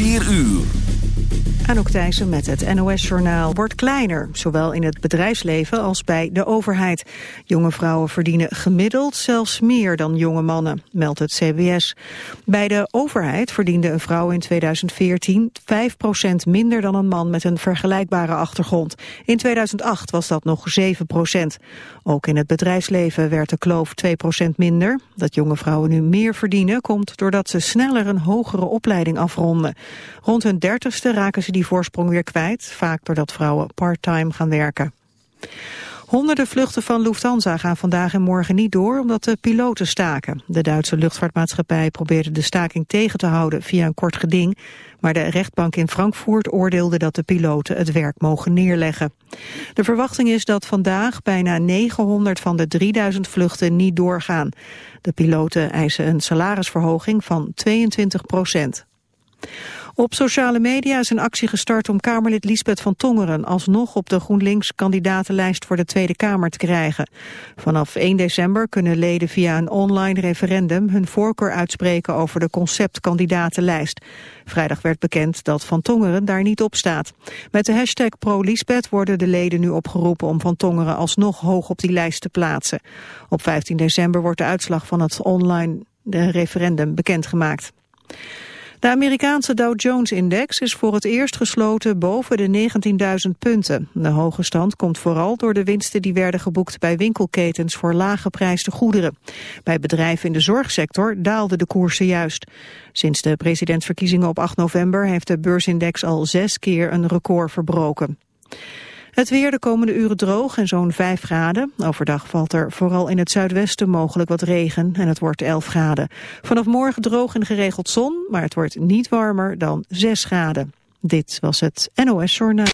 4 uur. Anouk Thijssen met het NOS-journaal wordt kleiner, zowel in het bedrijfsleven als bij de overheid. Jonge vrouwen verdienen gemiddeld zelfs meer dan jonge mannen, meldt het CBS. Bij de overheid verdiende een vrouw in 2014 5% minder dan een man met een vergelijkbare achtergrond. In 2008 was dat nog 7% Ook in het bedrijfsleven werd de kloof 2% minder. Dat jonge vrouwen nu meer verdienen komt doordat ze sneller een hogere opleiding afronden. Rond hun dertigste raken ze die voorsprong weer kwijt, vaak doordat vrouwen part-time gaan werken. Honderden vluchten van Lufthansa gaan vandaag en morgen niet door omdat de piloten staken. De Duitse luchtvaartmaatschappij probeerde de staking tegen te houden via een kort geding. Maar de rechtbank in Frankfurt oordeelde dat de piloten het werk mogen neerleggen. De verwachting is dat vandaag bijna 900 van de 3000 vluchten niet doorgaan. De piloten eisen een salarisverhoging van 22 procent. Op sociale media is een actie gestart om Kamerlid Liesbeth van Tongeren alsnog op de GroenLinks-kandidatenlijst voor de Tweede Kamer te krijgen. Vanaf 1 december kunnen leden via een online referendum hun voorkeur uitspreken over de conceptkandidatenlijst. Vrijdag werd bekend dat Van Tongeren daar niet op staat. Met de hashtag ProLiesbeth worden de leden nu opgeroepen om Van Tongeren alsnog hoog op die lijst te plaatsen. Op 15 december wordt de uitslag van het online referendum bekendgemaakt. De Amerikaanse Dow Jones-index is voor het eerst gesloten boven de 19.000 punten. De hoge stand komt vooral door de winsten die werden geboekt bij winkelketens voor laaggeprijsde goederen. Bij bedrijven in de zorgsector daalden de koersen juist. Sinds de presidentsverkiezingen op 8 november heeft de beursindex al zes keer een record verbroken. Het weer de komende uren droog en zo'n 5 graden. Overdag valt er vooral in het zuidwesten mogelijk wat regen en het wordt 11 graden. Vanaf morgen droog en geregeld zon, maar het wordt niet warmer dan 6 graden. Dit was het NOS Journaal.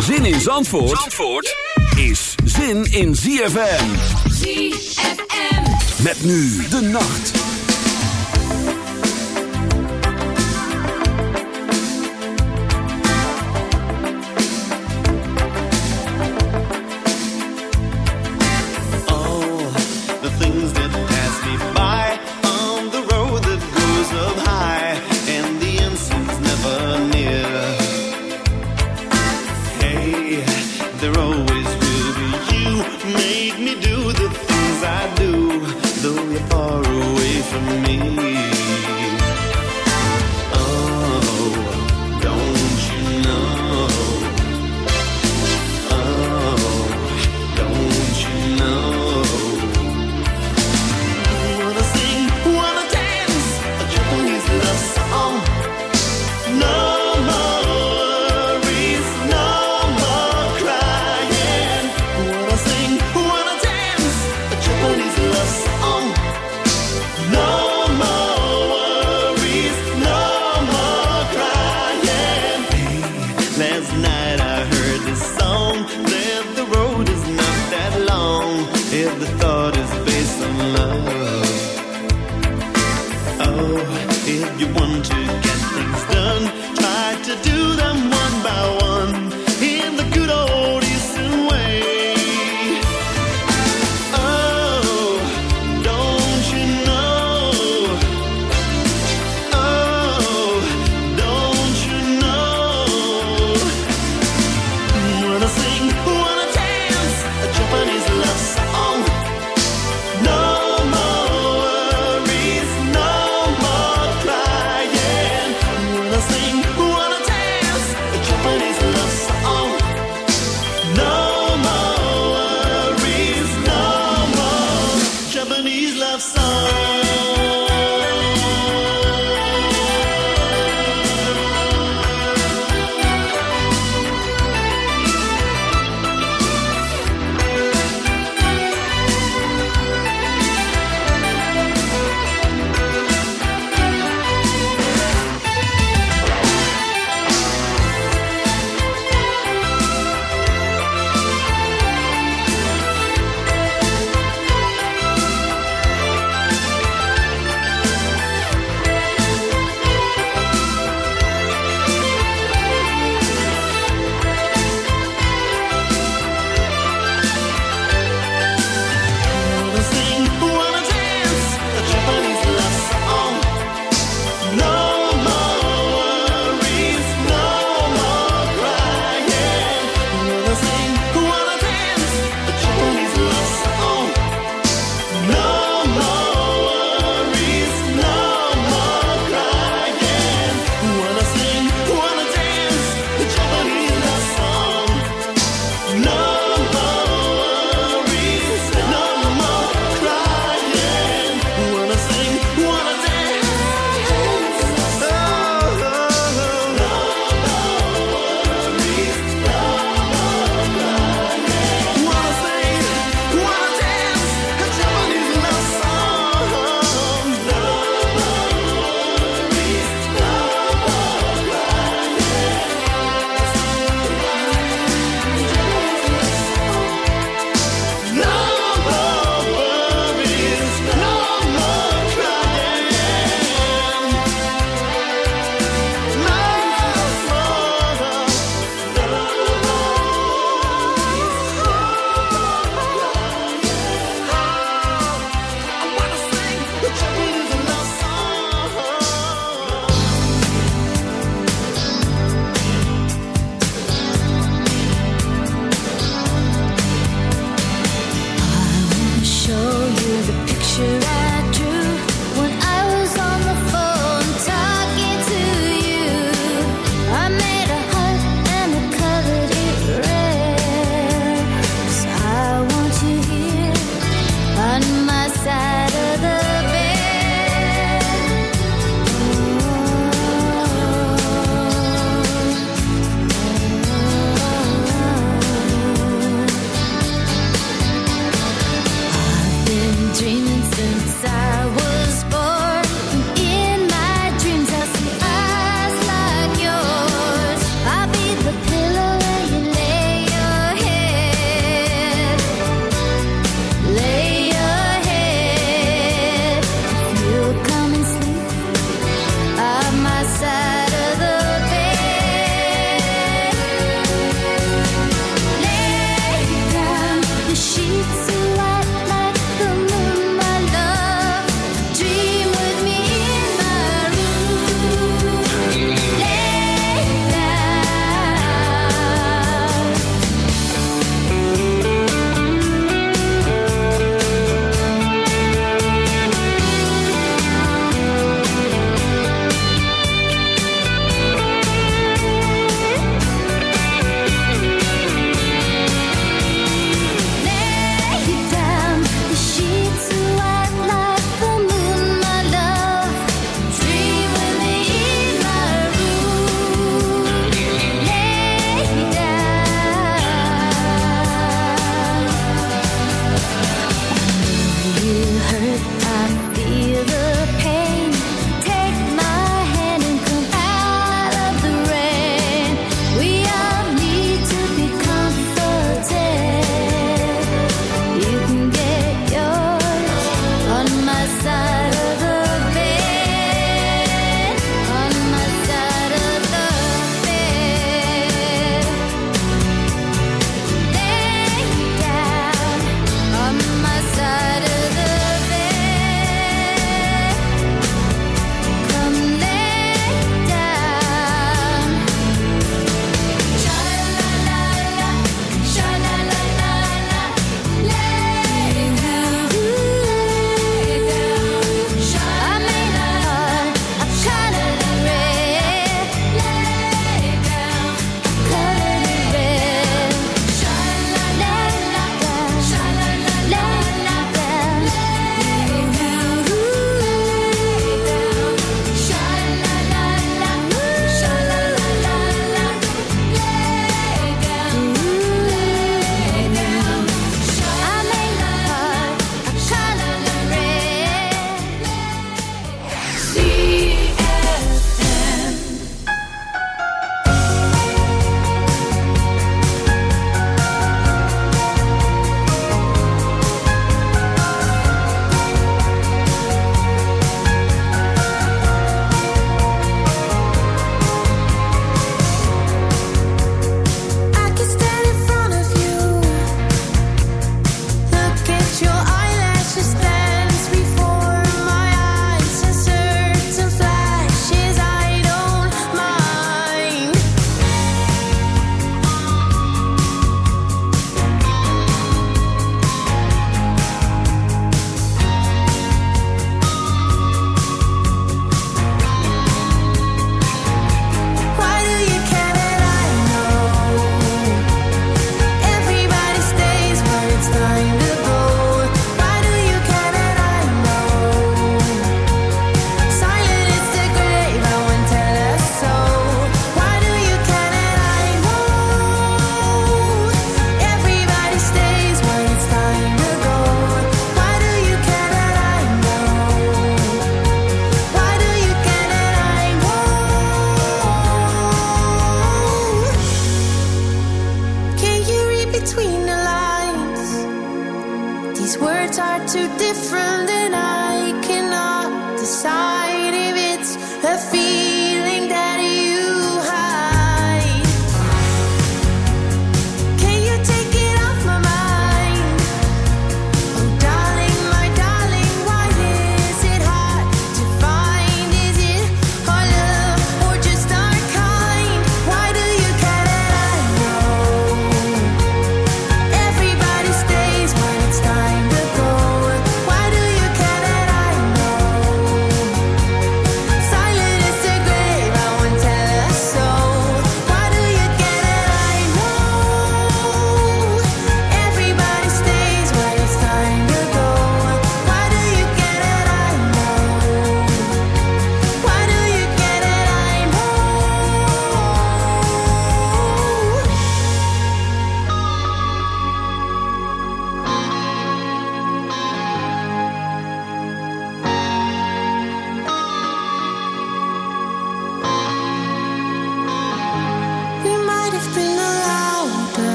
Zin in Zandvoort, Zandvoort is zin in ZFM. ZFM. Met nu de nacht.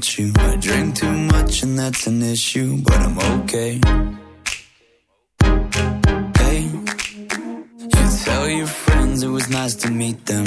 at you. I drink too much and that's an issue, but I'm okay. Hey, you tell your friends it was nice to meet them.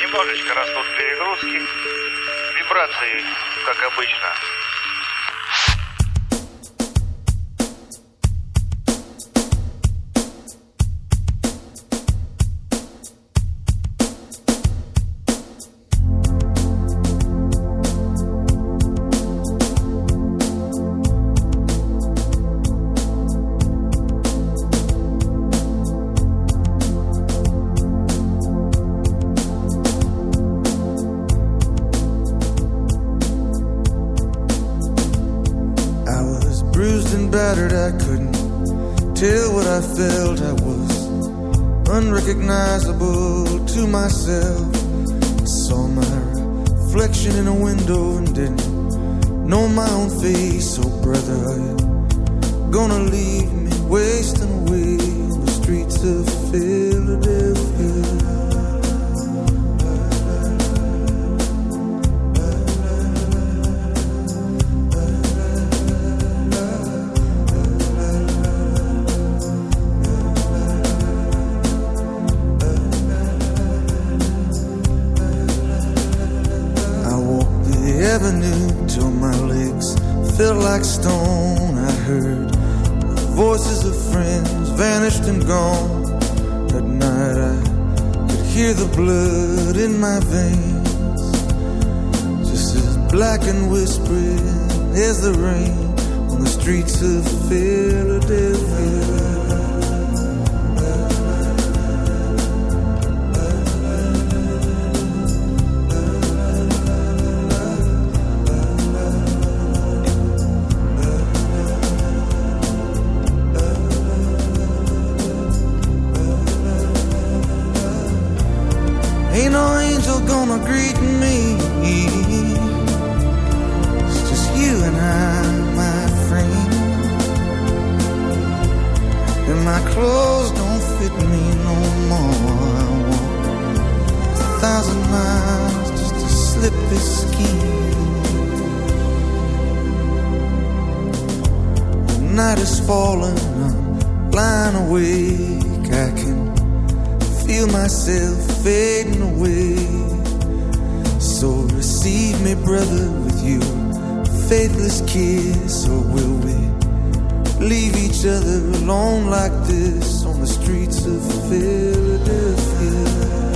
Немножечко растут перегрузки. Вибрации, как обычно. Ain't no angel gonna greet me. Alone like this on the streets of Philadelphia?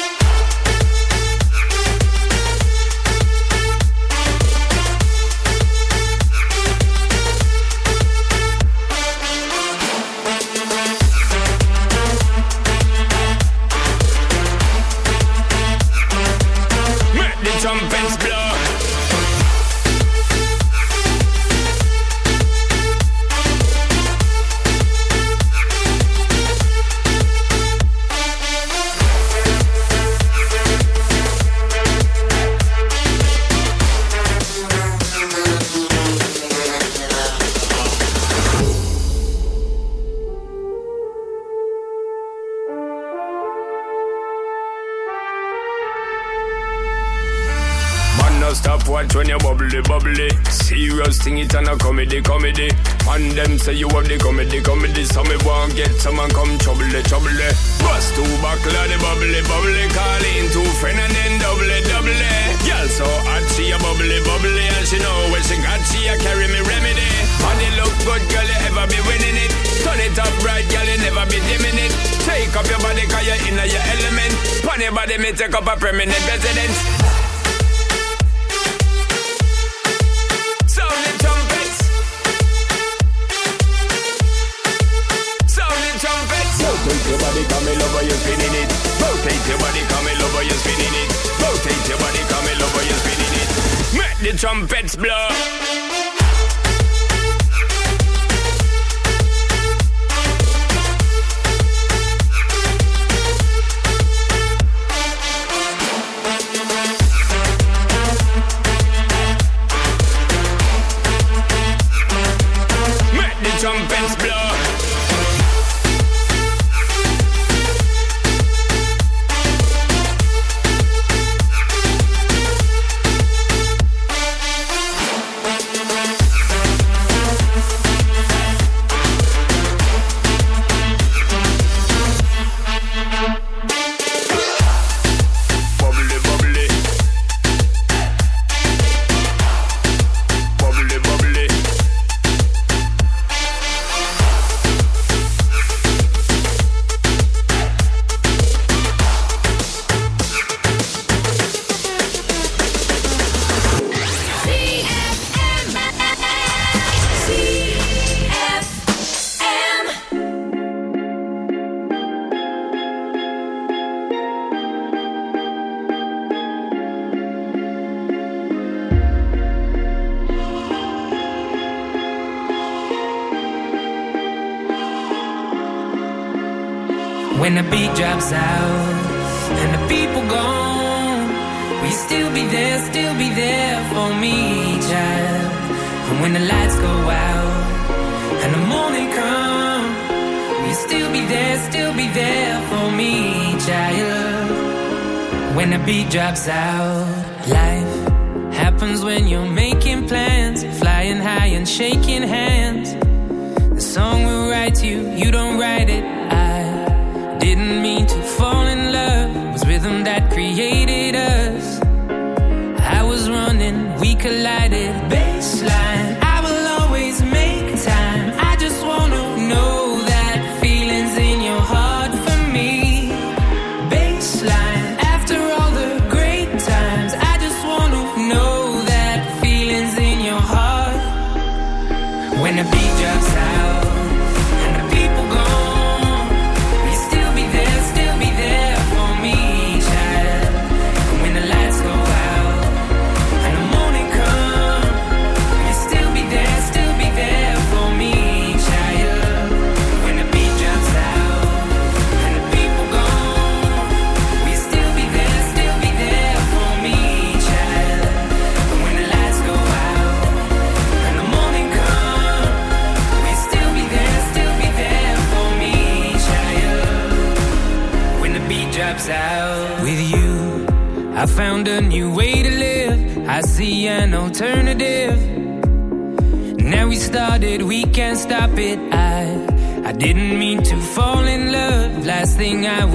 say you have the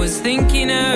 was thinking of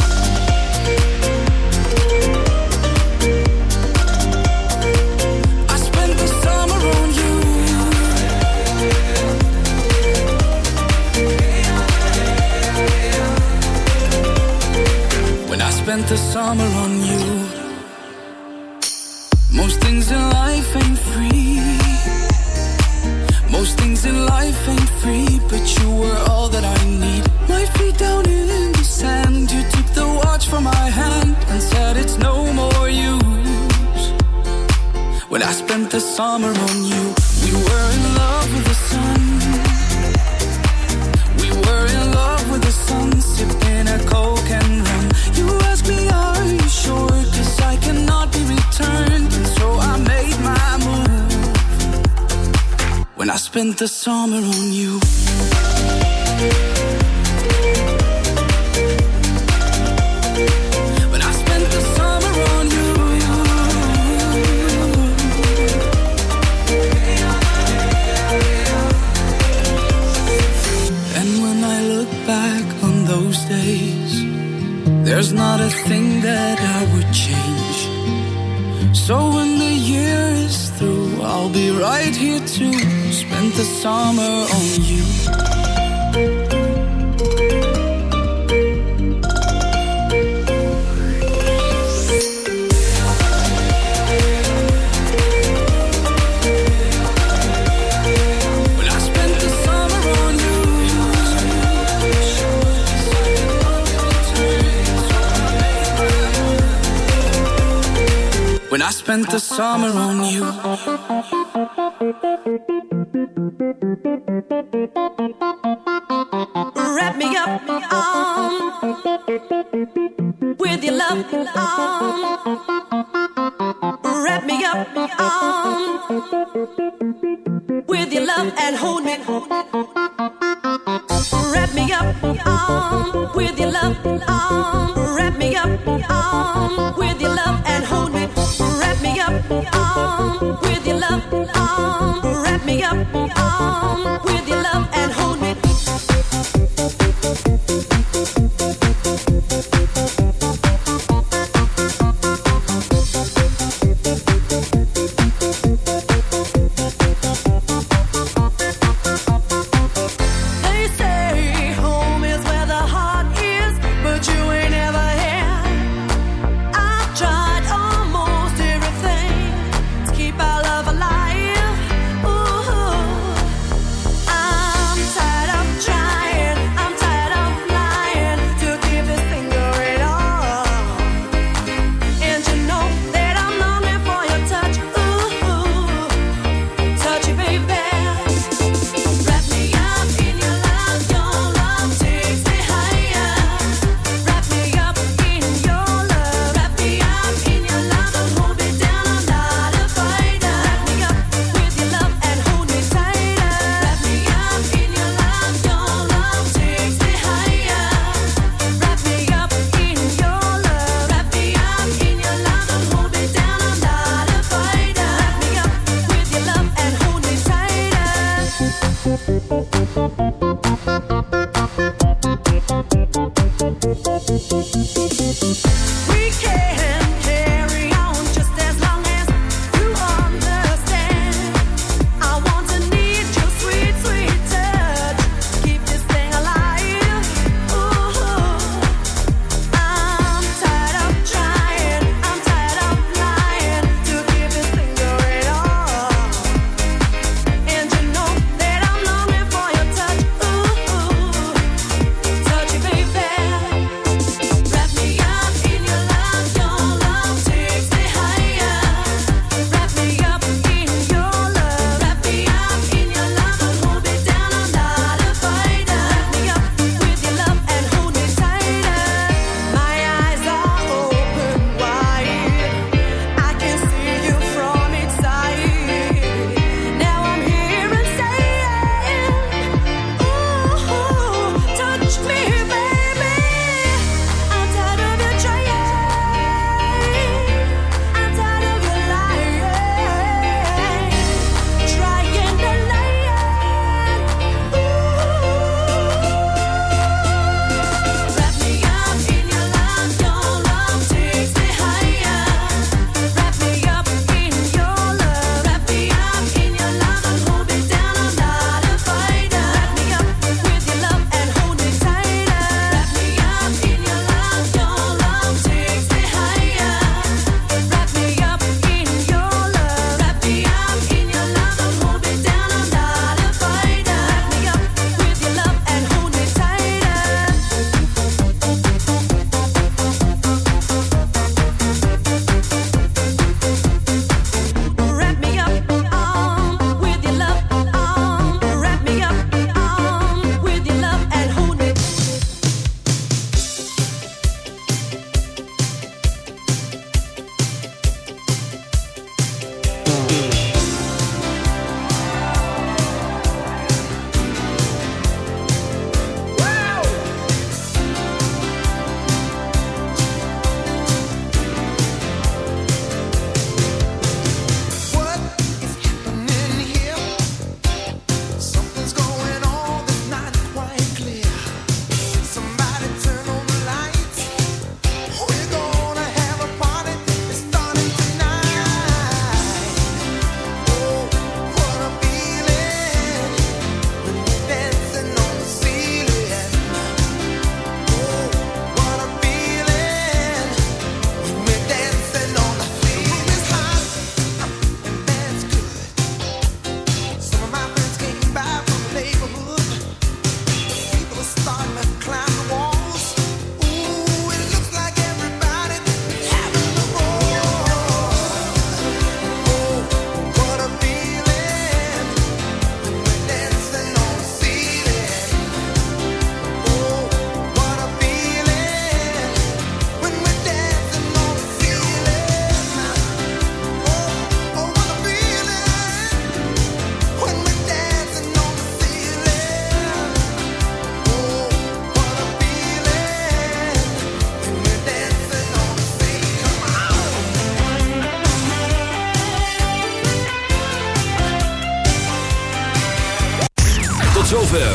summer on the summer on you. summer on you. Wrap me up um, with your love. Um, wrap me up um, with your love and hold me. Wrap me up um, with your love. arm with your love arm. Wrap me up arm with